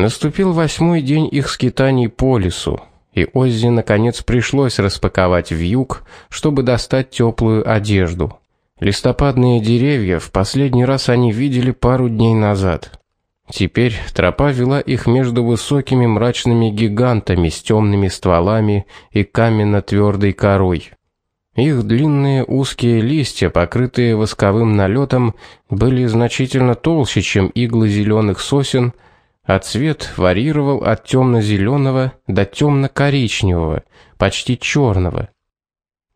Наступил восьмой день их скитаний по лесу, и Оззи наконец пришлось распаковать вьюг, чтобы достать теплую одежду. Листопадные деревья в последний раз они видели пару дней назад. Теперь тропа вела их между высокими мрачными гигантами с темными стволами и каменно твердой корой. Их длинные узкие листья, покрытые восковым налетом, были значительно толще, чем иглы зеленых сосен, а цвет варьировал от темно зеленого до темно коричневого почти черного.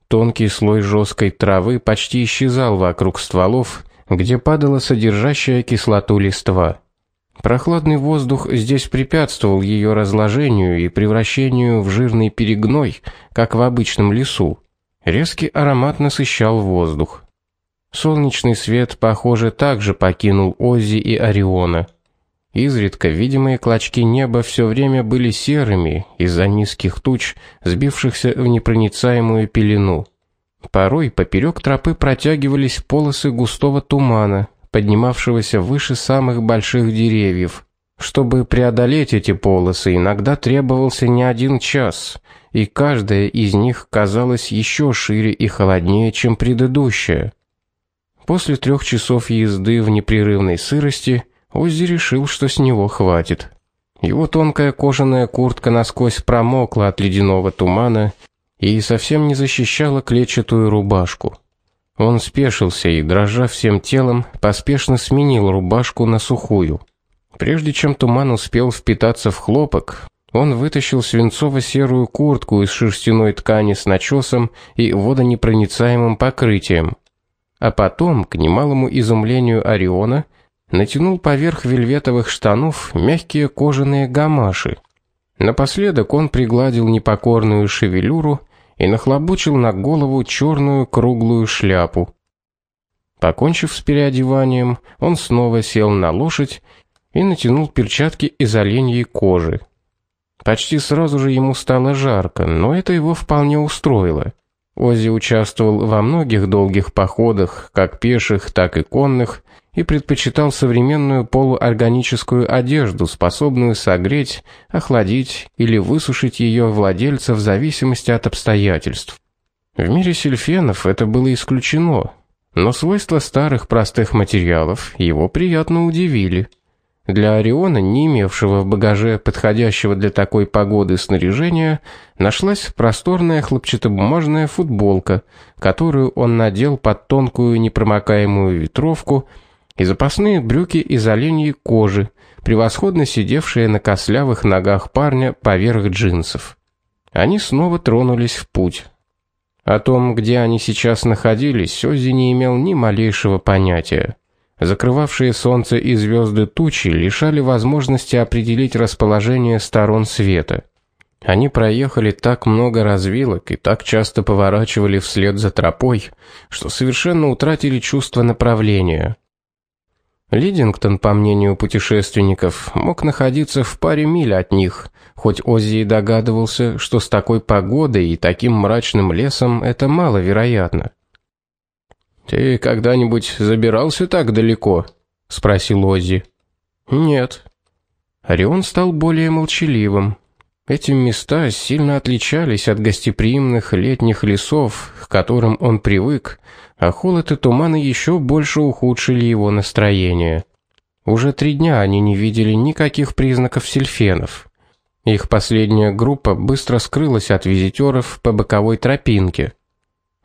Тонкий слой жесткой травы почти исчезал вокруг стволов, где падала содержащая кислоту листва. Прохладный воздух здесь препятствовал ее разложению и превращению в жирный перегной, как в обычном лесу. Резкий аромат насыщал воздух. Солнечный свет, похоже, также покинул Оззи и Ориона. Изредка видимые клочки неба все время были серыми из-за низких туч, сбившихся в непроницаемую пелену. Порой поперек тропы протягивались полосы густого тумана, поднимавшегося выше самых больших деревьев. Чтобы преодолеть эти полосы, иногда требовался не один час, и каждая из них казалась еще шире и холоднее, чем предыдущая. После трех часов езды в непрерывной сырости Оззи решил, что с него хватит. Его тонкая кожаная куртка насквозь промокла от ледяного тумана и совсем не защищала клетчатую рубашку. Он спешился и, дрожа всем телом, поспешно сменил рубашку на сухую. Прежде чем туман успел впитаться в хлопок, он вытащил свинцово-серую куртку из шерстяной ткани с начесом и водонепроницаемым покрытием. А потом, к немалому изумлению Ориона, натянул поверх вельветовых штанов мягкие кожаные гамаши. Напоследок он пригладил непокорную шевелюру и нахлобучил на голову черную круглую шляпу. Покончив с переодеванием, он снова сел на лошадь и натянул перчатки из оленьей кожи. Почти сразу же ему стало жарко, но это его вполне устроило. Оззи участвовал во многих долгих походах, как пеших, так и конных, и предпочитал современную полуорганическую одежду, способную согреть, охладить или высушить ее владельца в зависимости от обстоятельств. В мире сильфенов это было исключено, но свойства старых простых материалов его приятно удивили. Для Ориона, не имевшего в багаже подходящего для такой погоды снаряжения, нашлась просторная хлопчатобумажная футболка, которую он надел под тонкую непромокаемую ветровку и запасные брюки из оленьей кожи, превосходно сидевшие на кослявых ногах парня поверх джинсов. Они снова тронулись в путь. О том, где они сейчас находились, Оззи не имел ни малейшего понятия. Закрывавшие солнце и звезды тучи лишали возможности определить расположение сторон света. Они проехали так много развилок и так часто поворачивали вслед за тропой, что совершенно утратили чувство направления. Лидингтон, по мнению путешественников, мог находиться в паре миль от них, хоть Оззи и догадывался, что с такой погодой и таким мрачным лесом это маловероятно. Ты когда-нибудь забирался так далеко? спросил Оззи. Нет. Орион стал более молчаливым. Эти места сильно отличались от гостеприимных летних лесов, к которым он привык, а холод и туманы еще больше ухудшили его настроение. Уже три дня они не видели никаких признаков сильфенов. Их последняя группа быстро скрылась от визитеров по боковой тропинке.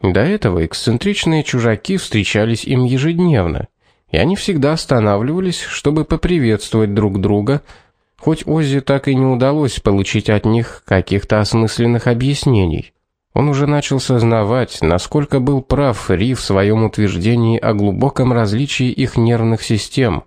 До этого эксцентричные чужаки встречались им ежедневно, и они всегда останавливались, чтобы поприветствовать друг друга, хоть Оззи так и не удалось получить от них каких-то осмысленных объяснений. Он уже начал сознавать, насколько был прав Ри в своем утверждении о глубоком различии их нервных систем,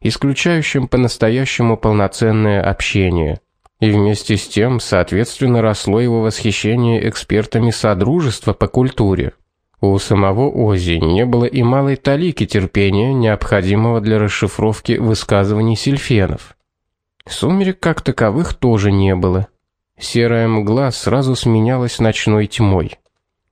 исключающем по-настоящему полноценное общение. И вместе с тем, соответственно, росло его восхищение экспертами содружества по культуре. У самого Ози не было и малой талики терпения, необходимого для расшифровки высказываний сильфенов. Сумерек как таковых тоже не было. Серая мгла сразу сменялась ночной тьмой.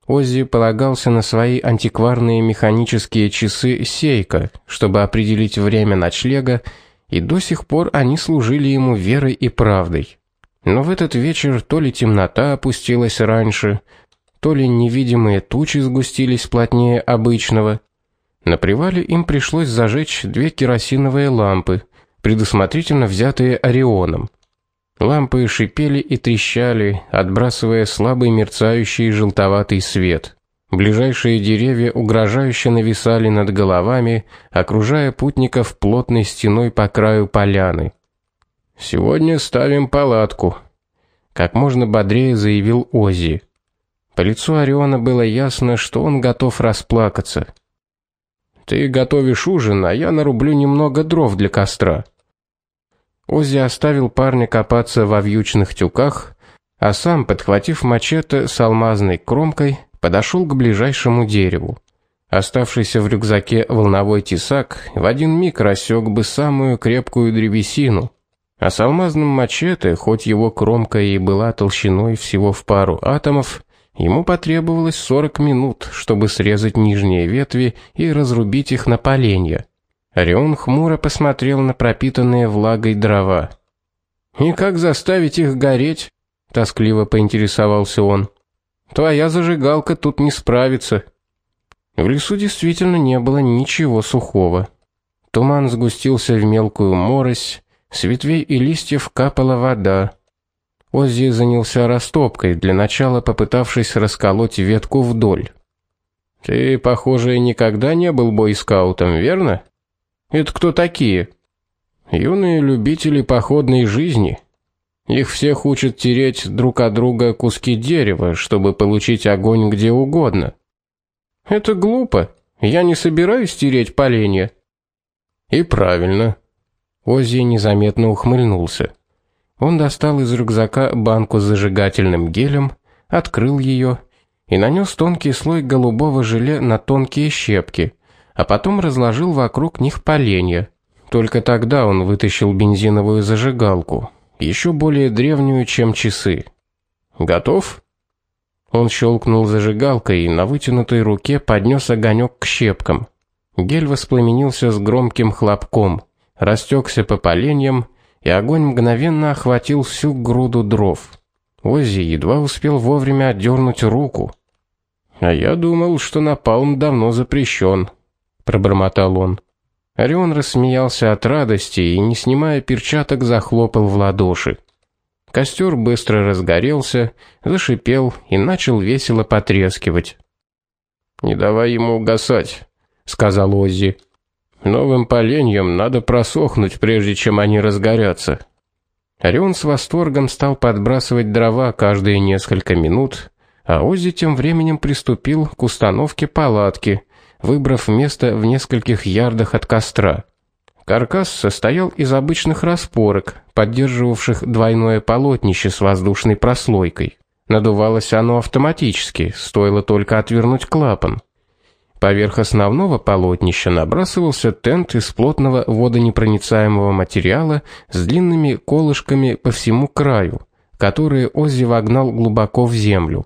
Оззи полагался на свои антикварные механические часы Сейка, чтобы определить время ночлега и до сих пор они служили ему верой и правдой. Но в этот вечер то ли темнота опустилась раньше, то ли невидимые тучи сгустились плотнее обычного. На привале им пришлось зажечь две керосиновые лампы, предусмотрительно взятые Орионом. Лампы шипели и трещали, отбрасывая слабый мерцающий желтоватый свет. Ближайшие деревья угрожающе нависали над головами, окружая путников плотной стеной по краю поляны. Сегодня ставим палатку, как можно бодрее заявил Ози. По лицу Ориона было ясно, что он готов расплакаться. Ты готовишь ужин, а я нарублю немного дров для костра. Ози оставил парня копаться во вьючных тюках, а сам, подхватив мачете с алмазной кромкой, подошел к ближайшему дереву. Оставшийся в рюкзаке волновой тесак в один миг рассек бы самую крепкую древесину, а с алмазным мачете, хоть его кромка и была толщиной всего в пару атомов, ему потребовалось 40 минут, чтобы срезать нижние ветви и разрубить их на поленья. Орион хмуро посмотрел на пропитанные влагой дрова. «И как заставить их гореть?» — тоскливо поинтересовался он. «Твоя зажигалка тут не справится». В лесу действительно не было ничего сухого. Туман сгустился в мелкую морось, с ветвей и листьев капала вода. Оззи занялся растопкой, для начала попытавшись расколоть ветку вдоль. «Ты, похоже, никогда не был бойскаутом, верно?» Это кто такие? Юные любители походной жизни. Их всех учат тереть друг от друга куски дерева, чтобы получить огонь где угодно. Это глупо. Я не собираюсь тереть поленья. И правильно. Оззи незаметно ухмыльнулся. Он достал из рюкзака банку с зажигательным гелем, открыл ее и нанес тонкий слой голубого желе на тонкие щепки а потом разложил вокруг них поленья. Только тогда он вытащил бензиновую зажигалку, еще более древнюю, чем часы. Готов? Он щелкнул зажигалкой и на вытянутой руке поднес огонек к щепкам. Гель воспламенился с громким хлопком, растекся по поленьям, и огонь мгновенно охватил всю груду дров. Оззи едва успел вовремя отдернуть руку. А я думал, что напалм давно запрещен пробормотал он. Орион рассмеялся от радости и, не снимая перчаток, захлопал в ладоши. Костер быстро разгорелся, зашипел и начал весело потрескивать. "Не давай ему угасать", сказал Оззи. "Новым поленьям надо просохнуть, прежде чем они разгорятся". Орион с восторгом стал подбрасывать дрова каждые несколько минут, а Оззи тем временем приступил к установке палатки выбрав место в нескольких ярдах от костра. Каркас состоял из обычных распорок, поддерживавших двойное полотнище с воздушной прослойкой. Надувалось оно автоматически, стоило только отвернуть клапан. Поверх основного полотнища набрасывался тент из плотного водонепроницаемого материала с длинными колышками по всему краю, которые Оззи вогнал глубоко в землю.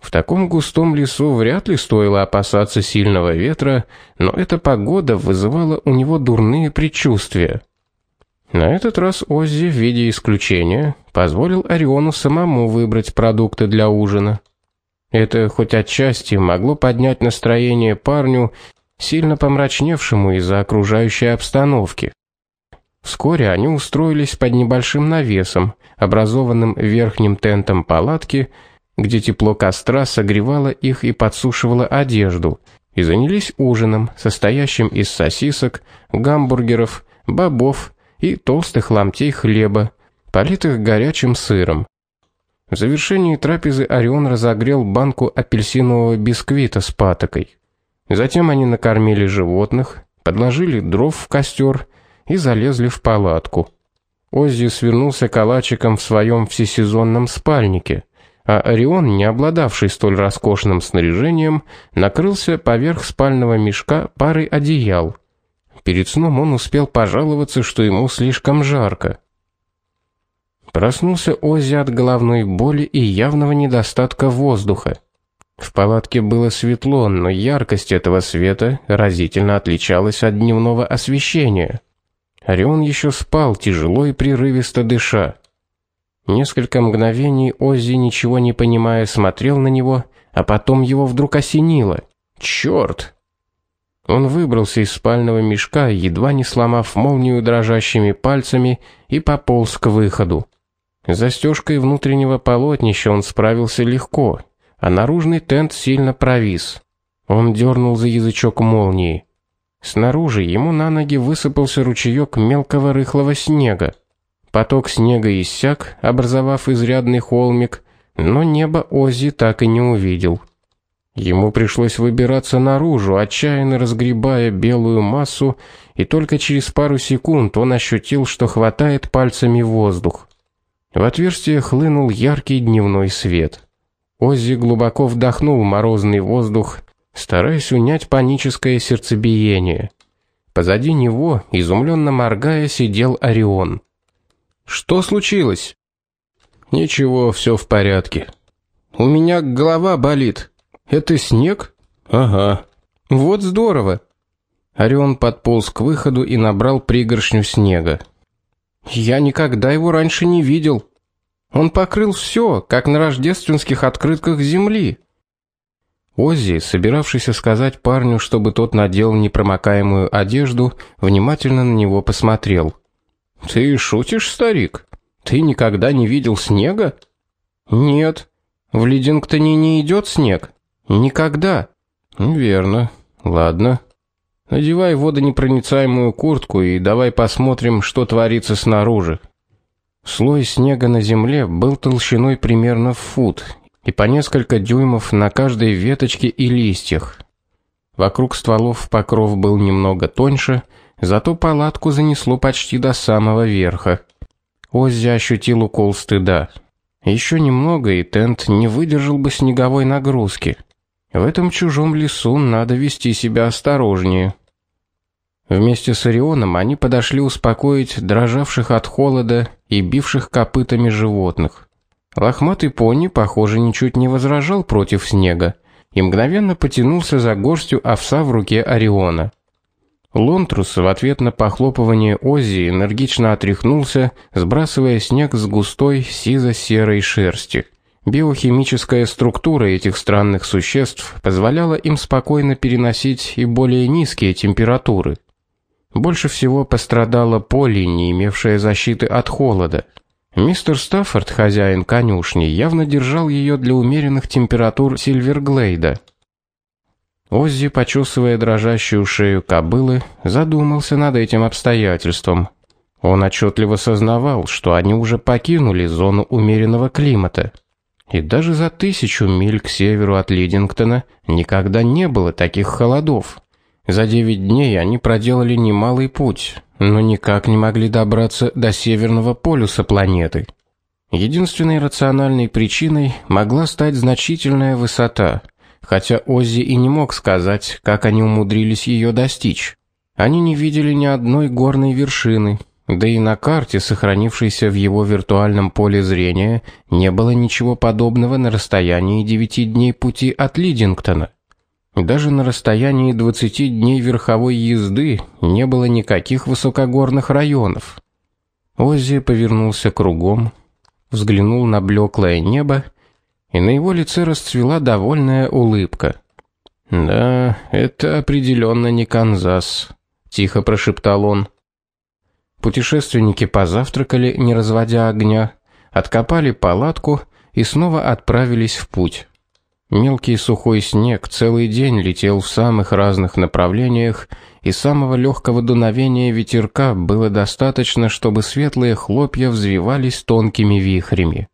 В таком густом лесу вряд ли стоило опасаться сильного ветра, но эта погода вызывала у него дурные предчувствия. На этот раз Оззи в виде исключения позволил Ориону самому выбрать продукты для ужина. Это хоть отчасти могло поднять настроение парню, сильно помрачневшему из-за окружающей обстановки. Вскоре они устроились под небольшим навесом, образованным верхним тентом палатки, где тепло костра согревало их и подсушивало одежду, и занялись ужином, состоящим из сосисок, гамбургеров, бобов и толстых ломтей хлеба, политых горячим сыром. В завершении трапезы Орион разогрел банку апельсинового бисквита с патокой. Затем они накормили животных, подложили дров в костер и залезли в палатку. Оззи свернулся калачиком в своем всесезонном спальнике а Орион, не обладавший столь роскошным снаряжением, накрылся поверх спального мешка парой одеял. Перед сном он успел пожаловаться, что ему слишком жарко. Проснулся Оззи от головной боли и явного недостатка воздуха. В палатке было светло, но яркость этого света разительно отличалась от дневного освещения. Орион еще спал, тяжело и прерывисто дыша. Несколько мгновений Оззи, ничего не понимая, смотрел на него, а потом его вдруг осенило. Черт! Он выбрался из спального мешка, едва не сломав молнию дрожащими пальцами, и пополз к выходу. С застежкой внутреннего полотнища он справился легко, а наружный тент сильно провис. Он дернул за язычок молнии. Снаружи ему на ноги высыпался ручеек мелкого рыхлого снега. Поток снега иссяк, образовав изрядный холмик, но небо Оззи так и не увидел. Ему пришлось выбираться наружу, отчаянно разгребая белую массу, и только через пару секунд он ощутил, что хватает пальцами воздух. В отверстие хлынул яркий дневной свет. Оззи глубоко вдохнул морозный воздух, стараясь унять паническое сердцебиение. Позади него, изумленно моргая, сидел Орион. Что случилось? Ничего, все в порядке. У меня голова болит. Это снег? Ага. Вот здорово. Орион подполз к выходу и набрал пригоршню снега. Я никогда его раньше не видел. Он покрыл все, как на рождественских открытках земли. Оззи, собиравшийся сказать парню, чтобы тот надел непромокаемую одежду, внимательно на него посмотрел. Ты шутишь, старик? Ты никогда не видел снега? Нет. В Лидингтоне не идет снег. Никогда. Верно. Ладно. Надевай водонепроницаемую куртку и давай посмотрим, что творится снаружи. Слой снега на земле был толщиной примерно в фут и по несколько дюймов на каждой веточке и листьях. Вокруг стволов покров был немного тоньше, зато палатку занесло почти до самого верха. Оззи ощутил укол стыда. Еще немного, и тент не выдержал бы снеговой нагрузки. В этом чужом лесу надо вести себя осторожнее. Вместе с Орионом они подошли успокоить дрожавших от холода и бивших копытами животных. Лохматый пони, похоже, ничуть не возражал против снега и мгновенно потянулся за горстью овса в руке Ориона. Лонтрус в ответ на похлопывание Оззи энергично отряхнулся, сбрасывая снег с густой сизо-серой шерсти. Биохимическая структура этих странных существ позволяла им спокойно переносить и более низкие температуры. Больше всего пострадала Полли, не имевшая защиты от холода. Мистер Стаффорд, хозяин конюшни, явно держал ее для умеренных температур Сильверглейда. Оззи, почесывая дрожащую шею кобылы, задумался над этим обстоятельством. Он отчетливо сознавал, что они уже покинули зону умеренного климата. И даже за тысячу миль к северу от Лидингтона никогда не было таких холодов. За девять дней они проделали немалый путь, но никак не могли добраться до северного полюса планеты. Единственной рациональной причиной могла стать значительная высота, хотя Оззи и не мог сказать, как они умудрились ее достичь. Они не видели ни одной горной вершины, да и на карте, сохранившейся в его виртуальном поле зрения, не было ничего подобного на расстоянии девяти дней пути от Лидингтона. Даже на расстоянии 20 дней верховой езды не было никаких высокогорных районов. Оззи повернулся кругом, взглянул на блеклое небо, и на его лице расцвела довольная улыбка. "Да, это определенно не Канзас", тихо прошептал он. Путешественники позавтракали, не разводя огня, откопали палатку и снова отправились в путь. Мелкий сухой снег целый день летел в самых разных направлениях, и самого легкого дуновения ветерка было достаточно, чтобы светлые хлопья взвивались тонкими вихрями.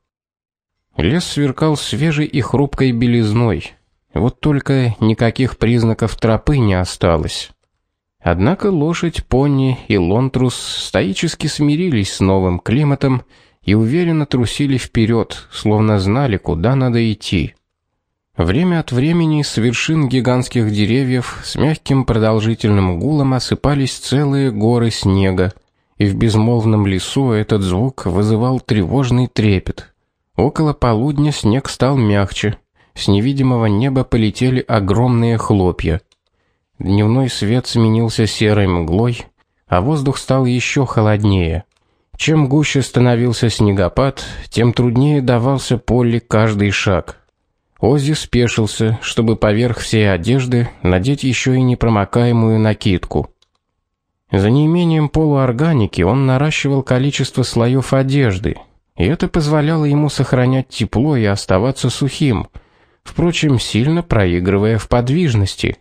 Лес сверкал свежей и хрупкой белизной. Вот только никаких признаков тропы не осталось. Однако лошадь, пони и лонтрус стоически смирились с новым климатом и уверенно трусили вперед, словно знали, куда надо идти. Время от времени с вершин гигантских деревьев с мягким продолжительным гулом осыпались целые горы снега, и в безмолвном лесу этот звук вызывал тревожный трепет. Около полудня снег стал мягче. С невидимого неба полетели огромные хлопья. Дневной свет сменился серой мглой, а воздух стал еще холоднее. Чем гуще становился снегопад, тем труднее давался Полли каждый шаг. Оззи спешился, чтобы поверх всей одежды надеть еще и непромокаемую накидку. За неимением полуорганики он наращивал количество слоев одежды, и это позволяло ему сохранять тепло и оставаться сухим, впрочем, сильно проигрывая в подвижности.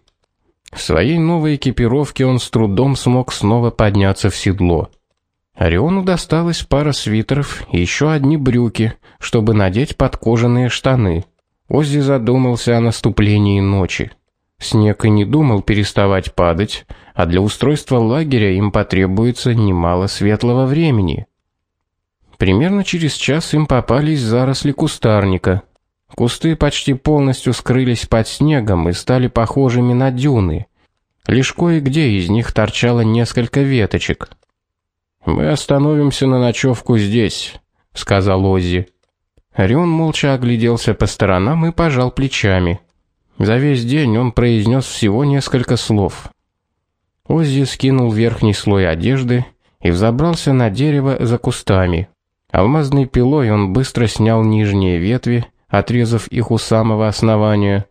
В своей новой экипировке он с трудом смог снова подняться в седло. Ориону досталось пара свитеров и еще одни брюки, чтобы надеть под кожаные штаны. Оззи задумался о наступлении ночи. Снег и не думал переставать падать, а для устройства лагеря им потребуется немало светлого времени. Примерно через час им попались заросли кустарника. Кусты почти полностью скрылись под снегом и стали похожими на дюны. Лишь кое-где из них торчало несколько веточек. Мы остановимся на ночевку здесь, сказал Оззи. Орион молча огляделся по сторонам и пожал плечами. За весь день он произнес всего несколько слов. Оззи скинул верхний слой одежды и взобрался на дерево за кустами. Алмазной пилой он быстро снял нижние ветви, отрезав их у самого основания.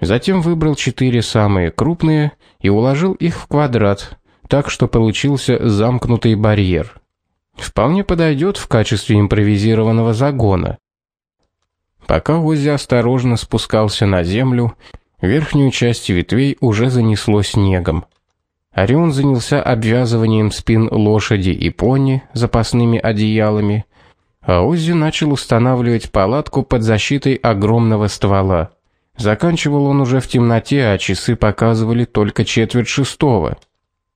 Затем выбрал четыре самые крупные и уложил их в квадрат, так что получился замкнутый барьер. Вполне подойдет в качестве импровизированного загона. Пока Оззи осторожно спускался на землю, верхнюю часть ветвей уже занесло снегом. Орион занялся обвязыванием спин лошади и пони запасными одеялами, а Оззи начал устанавливать палатку под защитой огромного ствола. Заканчивал он уже в темноте, а часы показывали только четверть шестого.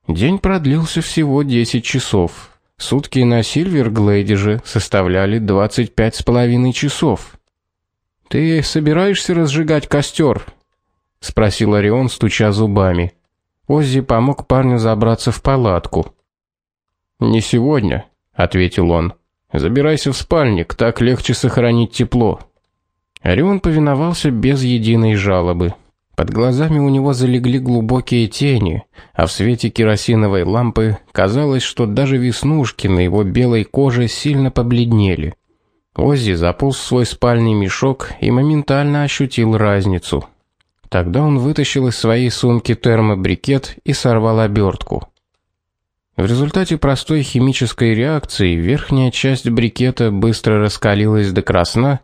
День продлился всего 10 часов. Сутки на Сильверглейде же составляли двадцать пять с половиной часов. Ты собираешься разжигать костер? спросил Орион, стуча зубами. Оззи помог парню забраться в палатку. Не сегодня, ответил он. Забирайся в спальник, так легче сохранить тепло. Орион повиновался без единой жалобы. Под глазами у него залегли глубокие тени, а в свете керосиновой лампы казалось, что даже веснушки на его белой коже сильно побледнели. Оззи заполз в свой спальный мешок и моментально ощутил разницу. Тогда он вытащил из своей сумки термобрикет и сорвал обертку. В результате простой химической реакции верхняя часть брикета быстро раскалилась до красна,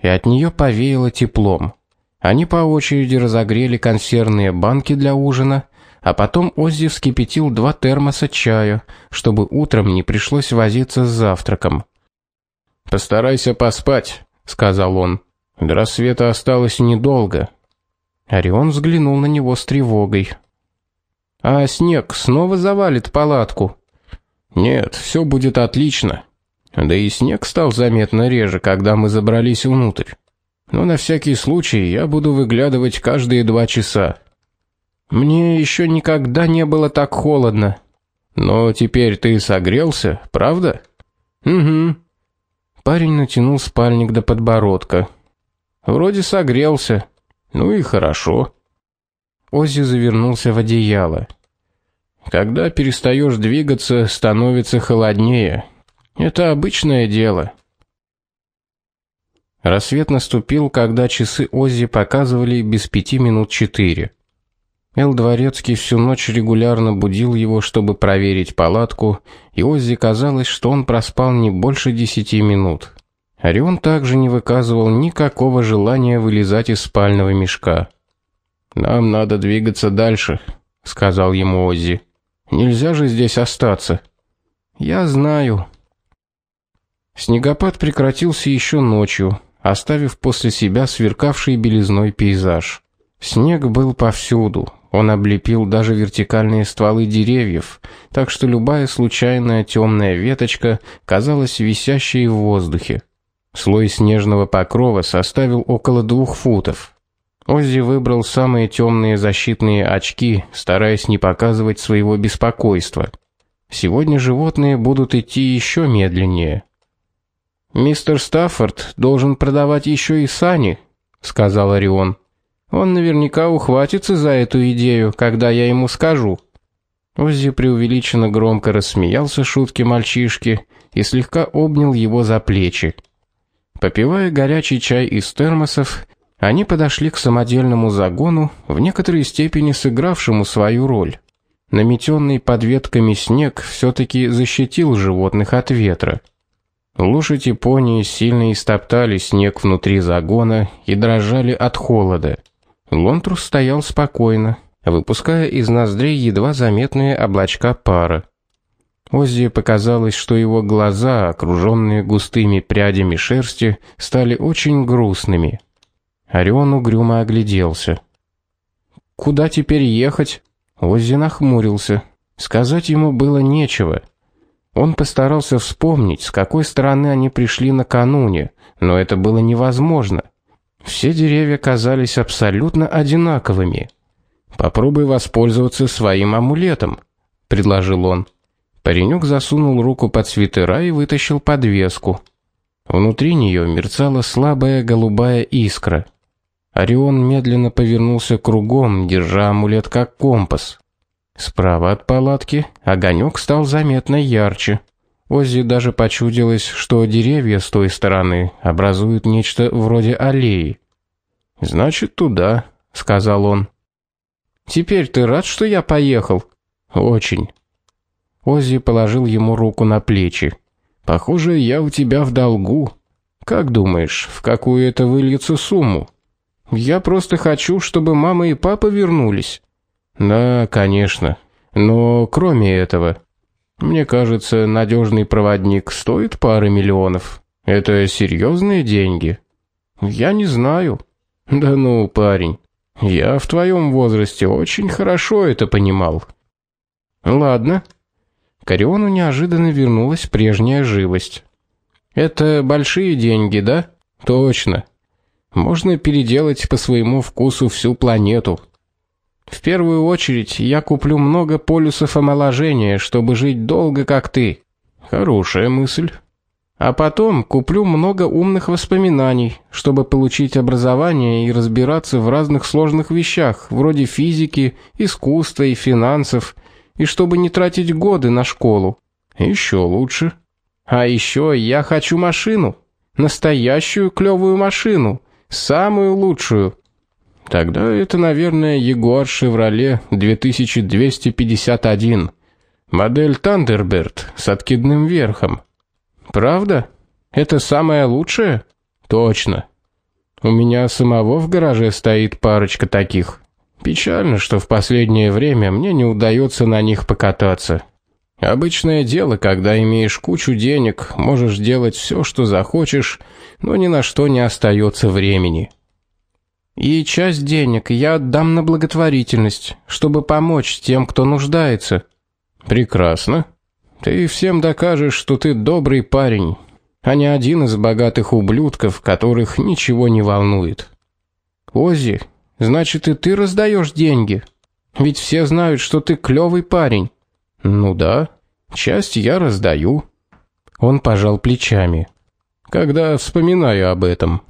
и от нее повеяло теплом. Они по очереди разогрели консервные банки для ужина, а потом Оззи вскипятил два термоса чая, чтобы утром не пришлось возиться с завтраком. Постарайся поспать, сказал он. До рассвета осталось недолго. Орион взглянул на него с тревогой. А снег снова завалит палатку. Нет, все будет отлично. Да и снег стал заметно реже, когда мы забрались внутрь. Но на всякий случай я буду выглядывать каждые два часа. Мне еще никогда не было так холодно. Но теперь ты согрелся, правда? Угу. Парень натянул спальник до подбородка. Вроде согрелся. Ну и хорошо. Оззи завернулся в одеяло. Когда перестаешь двигаться, становится холоднее. Это обычное дело. Рассвет наступил, когда часы Оззи показывали без пяти минут четыре. Эл Дворецкий всю ночь регулярно будил его, чтобы проверить палатку, и Оззи казалось, что он проспал не больше десяти минут. Орион также не выказывал никакого желания вылезать из спального мешка. Нам надо двигаться дальше, сказал ему Оззи. Нельзя же здесь остаться. Я знаю. Снегопад прекратился еще ночью, оставив после себя сверкавший белизной пейзаж. Снег был повсюду, он облепил даже вертикальные стволы деревьев, так что любая случайная темная веточка казалась висящей в воздухе. Слой снежного покрова составил около двух футов. Оззи выбрал самые темные защитные очки, стараясь не показывать своего беспокойства. Сегодня животные будут идти еще медленнее. Мистер Стаффорд должен продавать еще и сани, сказал Орион. Он наверняка ухватится за эту идею, когда я ему скажу. Оззи преувеличенно громко рассмеялся шутке мальчишки и слегка обнял его за плечи. Попивая горячий чай из термосов, они подошли к самодельному загону, в некоторой степени сыгравшему свою роль. Наметенный под ветками снег все таки защитил животных от ветра. Лошадь и пони сильно истоптали снег внутри загона и дрожали от холода. Лонтрус стоял спокойно, выпуская из ноздрей едва заметные облачка пара. Оззи показалось, что его глаза, окруженные густыми прядями шерсти, стали очень грустными. Орион угрюмо огляделся. Куда теперь ехать? Оззи нахмурился. Сказать ему было нечего. Он постарался вспомнить, с какой стороны они пришли накануне, но это было невозможно. Все деревья казались абсолютно одинаковыми. Попробуй воспользоваться своим амулетом, предложил он. Паренек засунул руку под свитера и вытащил подвеску. Внутри нее мерцала слабая голубая искра. Орион медленно повернулся кругом, держа амулет как компас. Справа от палатки огонек стал заметно ярче. Оззи даже почудилось, что деревья с той стороны образуют нечто вроде аллеи. Значит, туда, сказал он. Теперь ты рад, что я поехал? Очень. Оззи положил ему руку на плечи. Похоже, я у тебя в долгу. Как думаешь, в какую это выльется сумму? Я просто хочу, чтобы мама и папа вернулись. Да, конечно. Но кроме этого, мне кажется, надежный проводник стоит пары миллионов. Это серьезные деньги. Я не знаю. Да ну, парень. Я в твоем возрасте очень хорошо это понимал. Ладно. Кариону неожиданно вернулась прежняя живость. Это большие деньги, да? Точно. Можно переделать по своему вкусу всю планету. В первую очередь, я куплю много полюсов омоложения, чтобы жить долго, как ты. Хорошая мысль. А потом куплю много умных воспоминаний, чтобы получить образование и разбираться в разных сложных вещах, вроде физики, искусства и финансов, и чтобы не тратить годы на школу. Еще лучше. А еще я хочу машину, настоящую клевую машину, самую лучшую. Тогда это, наверное, Jaguar Chevrolet 2251. Модель Thunderbird с откидным верхом. Правда? Это самое лучшее? Точно. У меня самого в гараже стоит парочка таких. Печально, что в последнее время мне не удается на них покататься. Обычное дело, когда имеешь кучу денег, можешь делать все, что захочешь, но ни на что не остается времени. И часть денег я отдам на благотворительность, чтобы помочь тем, кто нуждается. Прекрасно. Ты всем докажешь, что ты добрый парень, а не один из богатых ублюдков, которых ничего не волнует. Ози, значит и ты раздаешь деньги? Ведь все знают, что ты клёвый парень. Ну да, часть я раздаю. Он пожал плечами. Когда вспоминаю об этом,